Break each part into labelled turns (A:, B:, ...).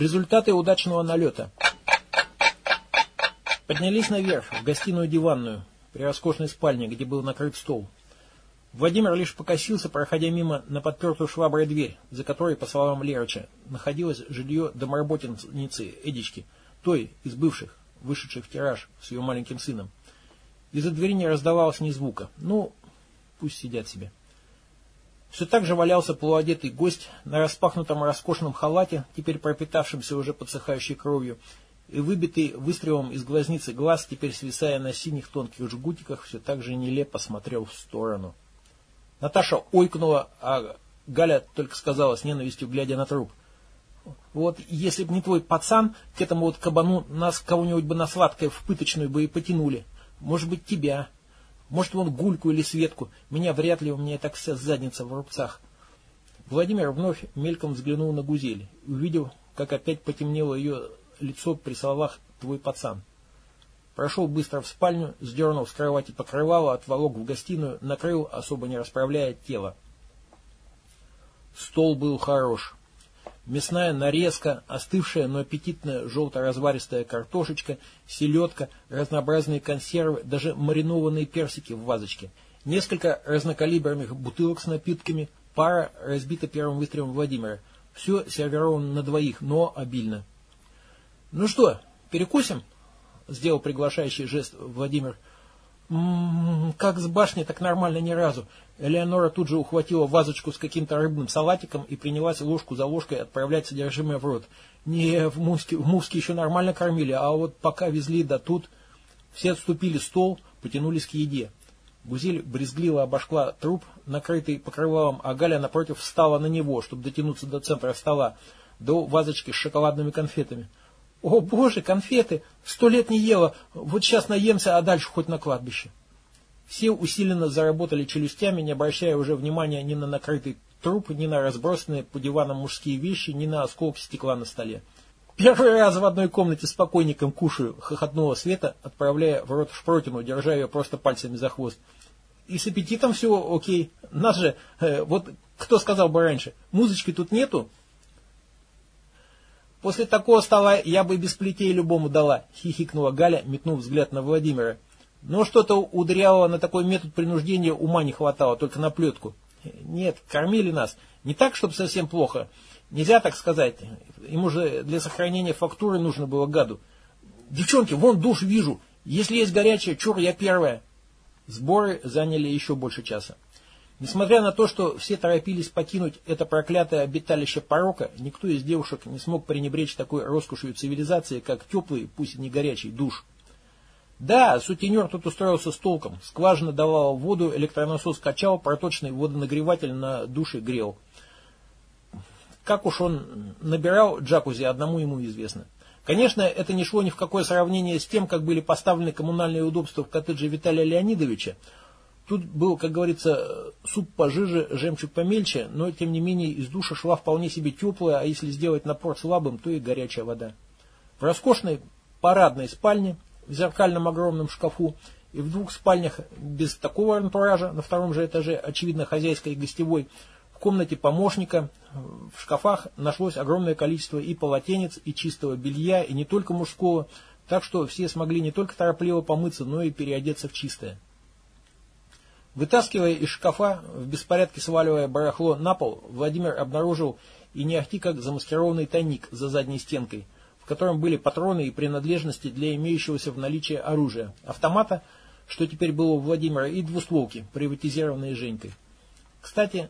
A: Результаты удачного налета. Поднялись наверх, в гостиную-диванную, при роскошной спальне, где был накрыт стол. Владимир лишь покосился, проходя мимо на подпертую шваброй дверь, за которой, по словам Лерыча, находилось жилье домоработницы Эдички, той из бывших, вышедшей в тираж с ее маленьким сыном. Из-за двери не раздавалось ни звука. Ну, пусть сидят себе. Все так же валялся полуодетый гость на распахнутом роскошном халате, теперь пропитавшемся уже подсыхающей кровью, и выбитый выстрелом из глазницы глаз, теперь свисая на синих тонких жгутиках, все так же нелепо смотрел в сторону. Наташа ойкнула, а Галя только сказала с ненавистью, глядя на труп. Вот если б не твой пацан, к этому вот кабану нас кого-нибудь бы на сладкое в пыточную бы и потянули. Может быть, тебя. Может, вон Гульку или Светку. Меня вряд ли, у меня так вся задница в рубцах. Владимир вновь мельком взглянул на Гузель увидел, как опять потемнело ее лицо при словах «твой пацан». Прошел быстро в спальню, сдернул с кровати покрывало, отволок в гостиную, накрыл, особо не расправляя тело. Стол был хорош. Мясная нарезка, остывшая, но аппетитная желто-разваристая картошечка, селедка, разнообразные консервы, даже маринованные персики в вазочке, несколько разнокалиберных бутылок с напитками, пара разбита первым выстрелом Владимира. Все сервировано на двоих, но обильно. «Ну что, перекусим?» — сделал приглашающий жест Владимир. «М-м, как с башни, так нормально ни разу. Элеонора тут же ухватила вазочку с каким-то рыбным салатиком и принялась ложку за ложкой отправлять содержимое в рот. Не, в Муске, в Муске еще нормально кормили, а вот пока везли до тут, все отступили стол, потянулись к еде. Гузель брезгливо обошла труп, накрытый покрывалом, а Галя напротив встала на него, чтобы дотянуться до центра стола, до вазочки с шоколадными конфетами. «О, боже, конфеты! Сто лет не ела! Вот сейчас наемся, а дальше хоть на кладбище!» Все усиленно заработали челюстями, не обращая уже внимания ни на накрытый труп, ни на разбросанные по диванам мужские вещи, ни на осколки стекла на столе. «Первый раз в одной комнате с покойником кушаю», — хохотнула Света, отправляя в рот шпротину, держа ее просто пальцами за хвост. «И с аппетитом все окей. Нас же, э, вот кто сказал бы раньше, музычки тут нету?» «После такого стола я бы без плетей любому дала», — хихикнула Галя, метнув взгляд на Владимира. Но что-то у Дырявого на такой метод принуждения ума не хватало, только на плетку. Нет, кормили нас. Не так, чтобы совсем плохо. Нельзя так сказать. Ему же для сохранения фактуры нужно было гаду. Девчонки, вон душ вижу. Если есть горячая, чур, я первая. Сборы заняли еще больше часа. Несмотря на то, что все торопились покинуть это проклятое обиталище порока, никто из девушек не смог пренебречь такой роскошью цивилизации, как теплый, пусть и не горячий, душ. Да, сутенер тут устроился с толком. Скважина давала воду, электронасос качал, проточный водонагреватель на душе грел. Как уж он набирал джакузи, одному ему известно. Конечно, это не шло ни в какое сравнение с тем, как были поставлены коммунальные удобства в коттедже Виталия Леонидовича. Тут был, как говорится, суп пожиже, жемчуг помельче, но тем не менее из душа шла вполне себе теплая, а если сделать напор слабым, то и горячая вода. В роскошной парадной спальне в зеркальном огромном шкафу и в двух спальнях без такого антуража, на втором же этаже, очевидно, хозяйской и гостевой, в комнате помощника, в шкафах нашлось огромное количество и полотенец, и чистого белья, и не только мужского, так что все смогли не только торопливо помыться, но и переодеться в чистое. Вытаскивая из шкафа, в беспорядке сваливая барахло на пол, Владимир обнаружил и не ахти как замаскированный тайник за задней стенкой – котором были патроны и принадлежности для имеющегося в наличии оружия, автомата, что теперь было у Владимира, и двустволки, приватизированные Женькой. Кстати,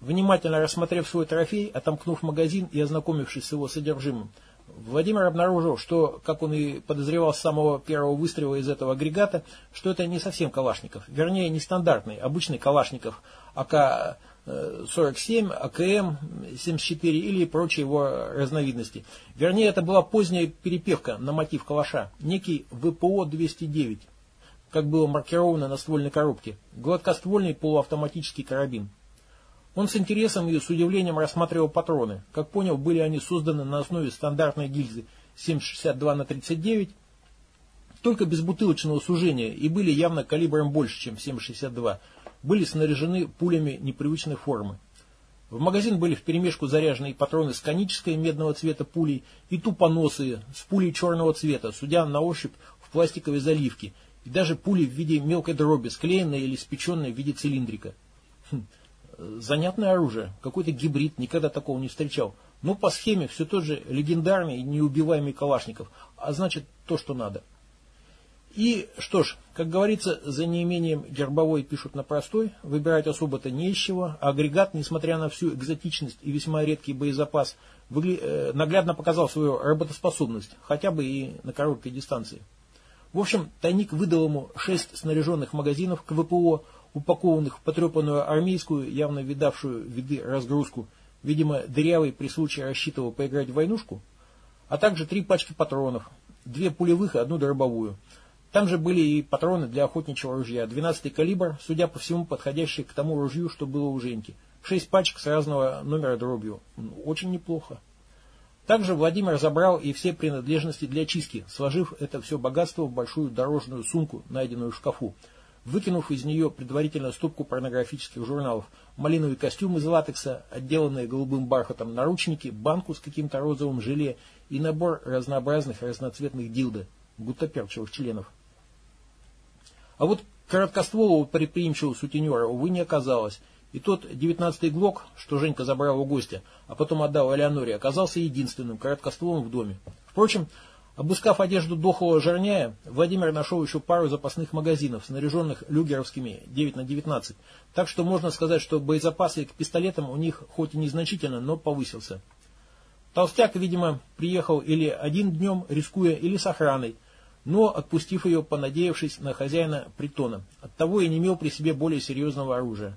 A: внимательно рассмотрев свой трофей, отомкнув магазин и ознакомившись с его содержимым, Владимир обнаружил, что, как он и подозревал с самого первого выстрела из этого агрегата, что это не совсем Калашников, вернее, не стандартный, обычный Калашников, АК 47, АКМ 74 или прочие его разновидности. Вернее, это была поздняя перепевка на мотив калаша, некий ВПО-209, как было маркировано на ствольной коробке, гладкоствольный полуавтоматический карабин. Он с интересом и с удивлением рассматривал патроны. Как понял, были они созданы на основе стандартной гильзы 7,62 на 39, только без бутылочного сужения и были явно калибром больше, чем 7,62 были снаряжены пулями непривычной формы. В магазин были вперемешку заряженные патроны с конической медного цвета пулей и тупоносые с пулей черного цвета, судя на ощупь в пластиковой заливке, и даже пули в виде мелкой дроби, склеенной или спеченной в виде цилиндрика. Хм, занятное оружие, какой-то гибрид, никогда такого не встречал. Но по схеме все тот же легендарный и неубиваемый Калашников, а значит то, что надо. И что ж, как говорится, за неимением гербовой пишут на простой, выбирать особо-то не из чего, а агрегат, несмотря на всю экзотичность и весьма редкий боезапас, выгля... Э, наглядно показал свою работоспособность, хотя бы и на короткой дистанции. В общем, тайник выдал ему шесть снаряженных магазинов к ВПО, упакованных в потрепанную армейскую, явно видавшую виды разгрузку, видимо, дырявый при случае рассчитывал поиграть в войнушку, а также три пачки патронов, две пулевых и одну дробовую – там же были и патроны для охотничьего ружья, 12-й калибр, судя по всему, подходящий к тому ружью, что было у Женьки. Шесть пачек с разного номера дробью. Очень неплохо. Также Владимир забрал и все принадлежности для чистки, сложив это все богатство в большую дорожную сумку, найденную в шкафу, выкинув из нее предварительно стопку порнографических журналов, малиновый костюм из латекса, отделанные голубым бархатом наручники, банку с каким-то розовым желе и набор разнообразных разноцветных дилдо, гутоперчивых членов. А вот короткостволого предприимчивого сутенера, увы, не оказалось. И тот девятнадцатый глок, что Женька забрал у гостя, а потом отдал Элеоноре, оказался единственным короткостволом в доме. Впрочем, обыскав одежду дохлого жерняя, Владимир нашел еще пару запасных магазинов, снаряженных люгеровскими 9 на 19. Так что можно сказать, что боезапасы к пистолетам у них хоть и незначительно, но повысился. Толстяк, видимо, приехал или один днем, рискуя, или с охраной, но отпустив ее, понадеявшись на хозяина притона. Оттого и не имел при себе более серьезного оружия.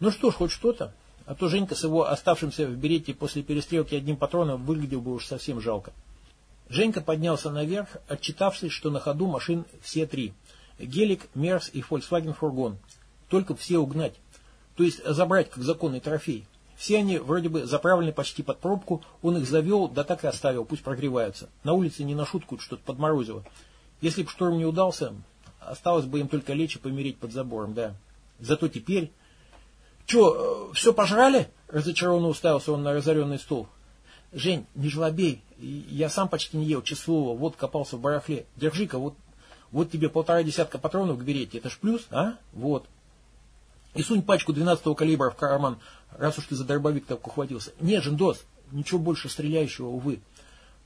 A: Ну что ж, хоть что-то. А то Женька с его оставшимся в берете после перестрелки одним патроном выглядел бы уж совсем жалко. Женька поднялся наверх, отчитавшись, что на ходу машин все три. Гелик, Мерс и Volkswagen фургон. Только все угнать. То есть забрать как законный трофей. Все они вроде бы заправлены почти под пробку, он их завел, да так и оставил, пусть прогреваются. На улице не на шутку что-то подморозило. Если бы шторм не удался, осталось бы им только лечь и помереть под забором, да. Зато теперь... Че, э, все пожрали? Разочарованно уставился он на разоренный стол. Жень, не жлобей, я сам почти не ел, число, вот копался в барахле. Держи-ка, вот, вот тебе полтора десятка патронов к берете, это ж плюс, а? Вот. И сунь пачку 12-го калибра в карман, раз уж ты за дробовик так ухватился. Нет, Жендос, ничего больше стреляющего, увы.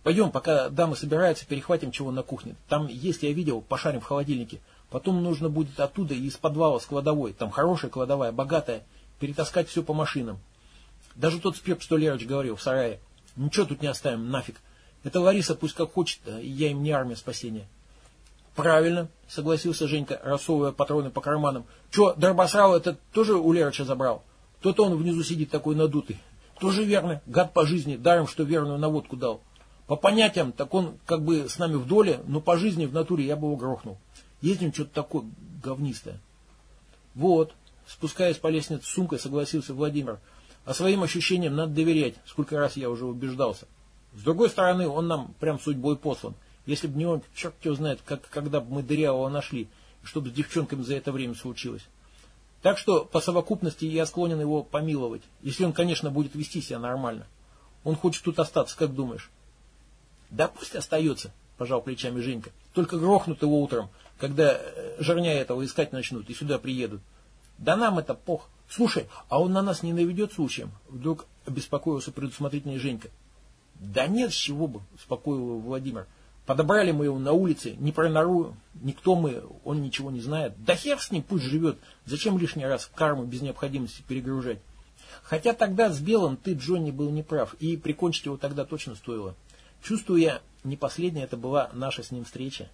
A: Пойдем, пока дамы собираются, перехватим чего на кухне. Там есть, я видел, пошарим в холодильнике. Потом нужно будет оттуда из подвала с кладовой. Там хорошая кладовая, богатая. Перетаскать все по машинам. Даже тот спирт, что Лерыч говорил в сарае. Ничего тут не оставим, нафиг. Это Лариса пусть как хочет, я им не армия спасения. Правильно, согласился Женька, рассовывая патроны по карманам. Че, Дорбасрал это тоже у Лерыча забрал? То-то он внизу сидит такой надутый. Тоже верно, гад по жизни, даром, что верную наводку дал. По понятиям, так он как бы с нами в доле, но по жизни в натуре я бы его грохнул. Есть у что-то такое говнистое. Вот, спускаясь по лестнице с сумкой, согласился Владимир. А своим ощущениям надо доверять, сколько раз я уже убеждался. С другой стороны, он нам прям судьбой послан. Если бы не он, черт его знает, как, когда бы мы дырявого нашли, и что бы с девчонками за это время случилось. Так что по совокупности я склонен его помиловать, если он, конечно, будет вести себя нормально. Он хочет тут остаться, как думаешь? Да пусть остается, пожал плечами Женька. Только грохнут его утром, когда э, жерня этого искать начнут и сюда приедут. Да нам это пох. Слушай, а он на нас не наведет случаем? Вдруг обеспокоился предусмотрительный Женька. Да нет, с чего бы, успокоил Владимир. Подобрали мы его на улице, не про нору, никто мы, он ничего не знает. Да хер с ним, пусть живет. Зачем лишний раз карму без необходимости перегружать? Хотя тогда с Белым ты, Джонни, был неправ, и прикончить его тогда точно стоило. Чувствую я, не последняя это была наша с ним встреча.